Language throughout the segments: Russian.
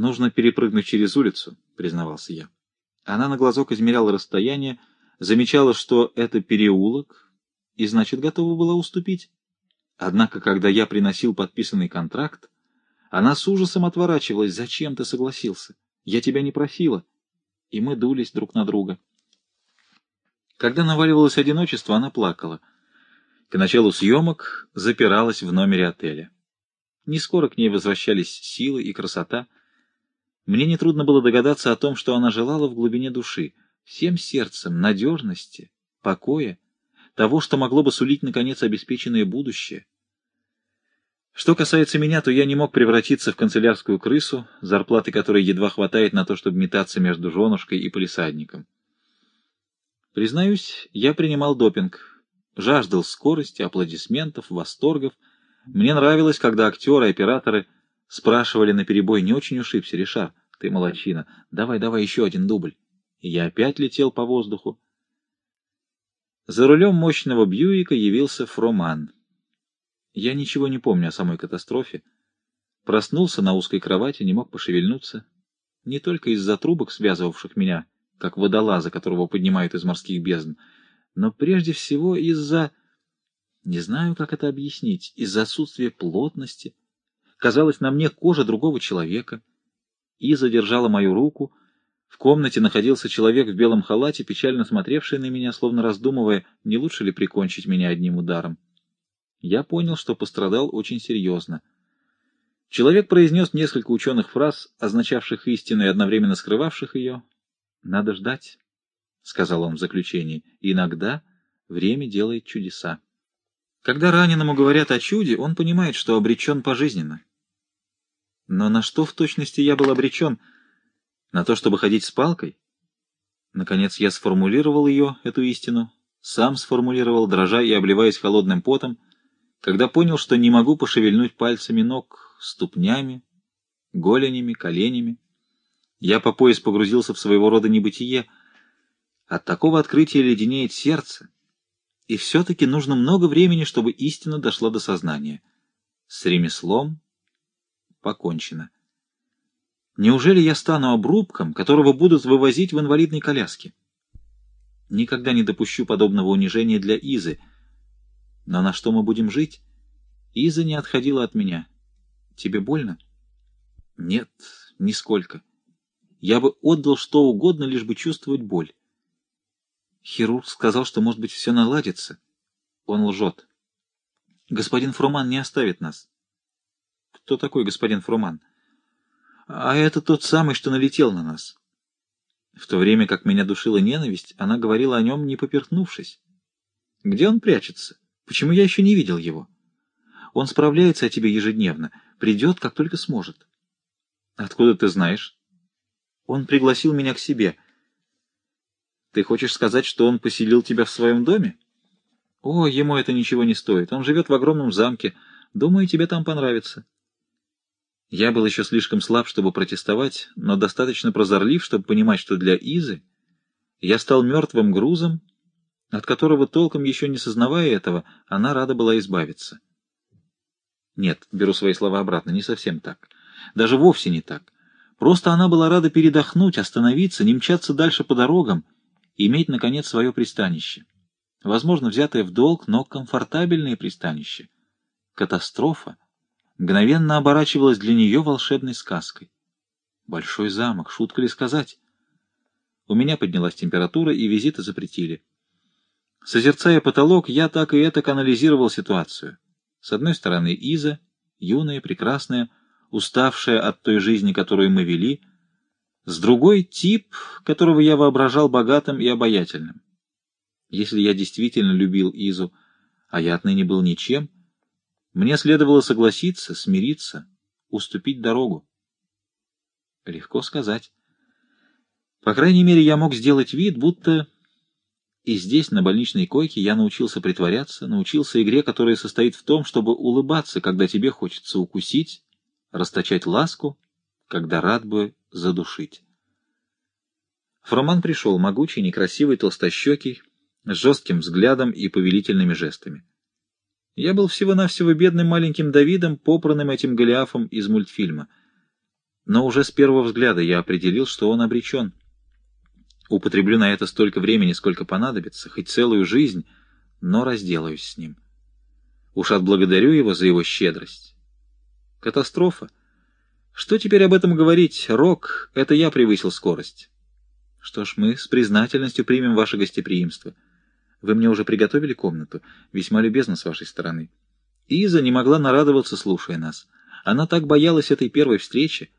«Нужно перепрыгнуть через улицу», — признавался я. Она на глазок измеряла расстояние, замечала, что это переулок, и, значит, готова была уступить. Однако, когда я приносил подписанный контракт, она с ужасом отворачивалась. «Зачем ты согласился? Я тебя не просила». И мы дулись друг на друга. Когда наваливалось одиночество, она плакала. К началу съемок запиралась в номере отеля. Не скоро к ней возвращались силы и красота. Мне нетрудно было догадаться о том, что она желала в глубине души, всем сердцем, надежности, покоя, того, что могло бы сулить, наконец, обеспеченное будущее. Что касается меня, то я не мог превратиться в канцелярскую крысу, зарплаты которой едва хватает на то, чтобы метаться между женушкой и полисадником. Признаюсь, я принимал допинг, жаждал скорости, аплодисментов, восторгов. Мне нравилось, когда актеры операторы спрашивали наперебой, не очень ушибся, Ришар, ты молочина, давай, давай еще один дубль. И я опять летел по воздуху. За рулем мощного Бьюика явился Фроман. Я ничего не помню о самой катастрофе. Проснулся на узкой кровати, не мог пошевельнуться. Не только из-за трубок, связывавших меня, как водолаза, которого поднимают из морских бездн, но прежде всего из-за... Не знаю, как это объяснить. Из-за отсутствия плотности. Казалось, на мне кожа другого человека. И задержала мою руку. В комнате находился человек в белом халате, печально смотревший на меня, словно раздумывая, не лучше ли прикончить меня одним ударом я понял, что пострадал очень серьезно. Человек произнес несколько ученых фраз, означавших истину и одновременно скрывавших ее. «Надо ждать», — сказал он в заключении, — «иногда время делает чудеса». Когда раненому говорят о чуде, он понимает, что обречен пожизненно. Но на что в точности я был обречен? На то, чтобы ходить с палкой? Наконец я сформулировал ее, эту истину, сам сформулировал, дрожа и обливаясь холодным потом, — когда понял, что не могу пошевельнуть пальцами ног, ступнями, голенями, коленями. Я по пояс погрузился в своего рода небытие. От такого открытия леденеет сердце. И все-таки нужно много времени, чтобы истина дошла до сознания. С ремеслом покончено. Неужели я стану обрубком, которого будут вывозить в инвалидной коляске? Никогда не допущу подобного унижения для Изы — но на что мы будем жить? Иза не отходила от меня. Тебе больно? Нет, нисколько. Я бы отдал что угодно, лишь бы чувствовать боль. Хирург сказал, что, может быть, все наладится. Он лжет. Господин Фруман не оставит нас. Кто такой господин Фруман? А это тот самый, что налетел на нас. В то время как меня душила ненависть, она говорила о нем, не поперхнувшись. Где он прячется? Почему я еще не видел его? Он справляется о тебе ежедневно, придет, как только сможет. Откуда ты знаешь? Он пригласил меня к себе. Ты хочешь сказать, что он поселил тебя в своем доме? О, ему это ничего не стоит. Он живет в огромном замке. Думаю, тебе там понравится. Я был еще слишком слаб, чтобы протестовать, но достаточно прозорлив, чтобы понимать, что для Изы я стал мертвым грузом, от которого, толком еще не сознавая этого, она рада была избавиться. Нет, беру свои слова обратно, не совсем так. Даже вовсе не так. Просто она была рада передохнуть, остановиться, не мчаться дальше по дорогам, иметь, наконец, свое пристанище. Возможно, взятое в долг, но комфортабельное пристанище. Катастрофа мгновенно оборачивалась для нее волшебной сказкой. Большой замок, шутка ли сказать? У меня поднялась температура, и визиты запретили. Созерцая потолок, я так и это анализировал ситуацию. С одной стороны, Иза, юная, прекрасная, уставшая от той жизни, которую мы вели, с другой — тип, которого я воображал богатым и обаятельным. Если я действительно любил Изу, а я отныне был ничем, мне следовало согласиться, смириться, уступить дорогу. Легко сказать. По крайней мере, я мог сделать вид, будто и здесь, на больничной койке, я научился притворяться, научился игре, которая состоит в том, чтобы улыбаться, когда тебе хочется укусить, расточать ласку, когда рад бы задушить. Фроман пришел, могучий, некрасивый, толстощекий, с жестким взглядом и повелительными жестами. Я был всего-навсего бедным маленьким Давидом, попранным этим Голиафом из мультфильма. Но уже с первого взгляда я определил, что он обречен. Употреблю на это столько времени, сколько понадобится, хоть целую жизнь, но разделаюсь с ним. Уж отблагодарю его за его щедрость. Катастрофа. Что теперь об этом говорить? Рок — это я превысил скорость. Что ж, мы с признательностью примем ваше гостеприимство. Вы мне уже приготовили комнату. Весьма любезно с вашей стороны. Иза не могла нарадоваться, слушая нас. Она так боялась этой первой встречи.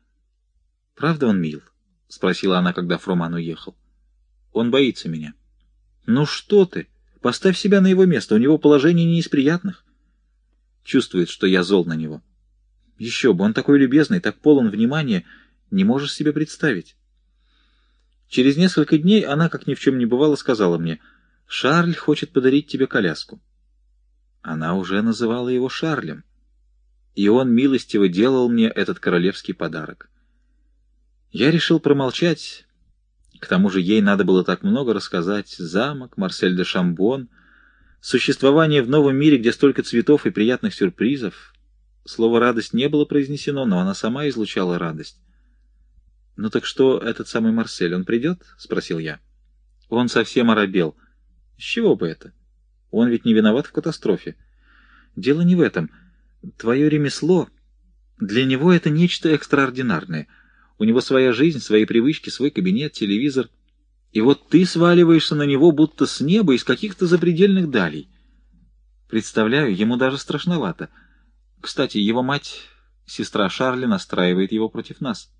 — Правда он мил? — спросила она, когда Фроман уехал. — Он боится меня. — Ну что ты? Поставь себя на его место. У него положение не из приятных. Чувствует, что я зол на него. Еще бы, он такой любезный, так полон внимания, не можешь себе представить. Через несколько дней она, как ни в чем не бывало, сказала мне, «Шарль хочет подарить тебе коляску». Она уже называла его Шарлем, и он милостиво делал мне этот королевский подарок. Я решил промолчать, к тому же ей надо было так много рассказать. Замок, Марсель де Шамбон, существование в новом мире, где столько цветов и приятных сюрпризов. Слово «радость» не было произнесено, но она сама излучала радость. «Ну так что, этот самый Марсель, он придет?» — спросил я. Он совсем оробел. «С чего бы это? Он ведь не виноват в катастрофе. Дело не в этом. Твое ремесло... Для него это нечто экстраординарное. У него своя жизнь, свои привычки, свой кабинет, телевизор. И вот ты сваливаешься на него будто с неба из каких-то запредельных далей. Представляю, ему даже страшновато. Кстати, его мать, сестра Шарли, настраивает его против нас.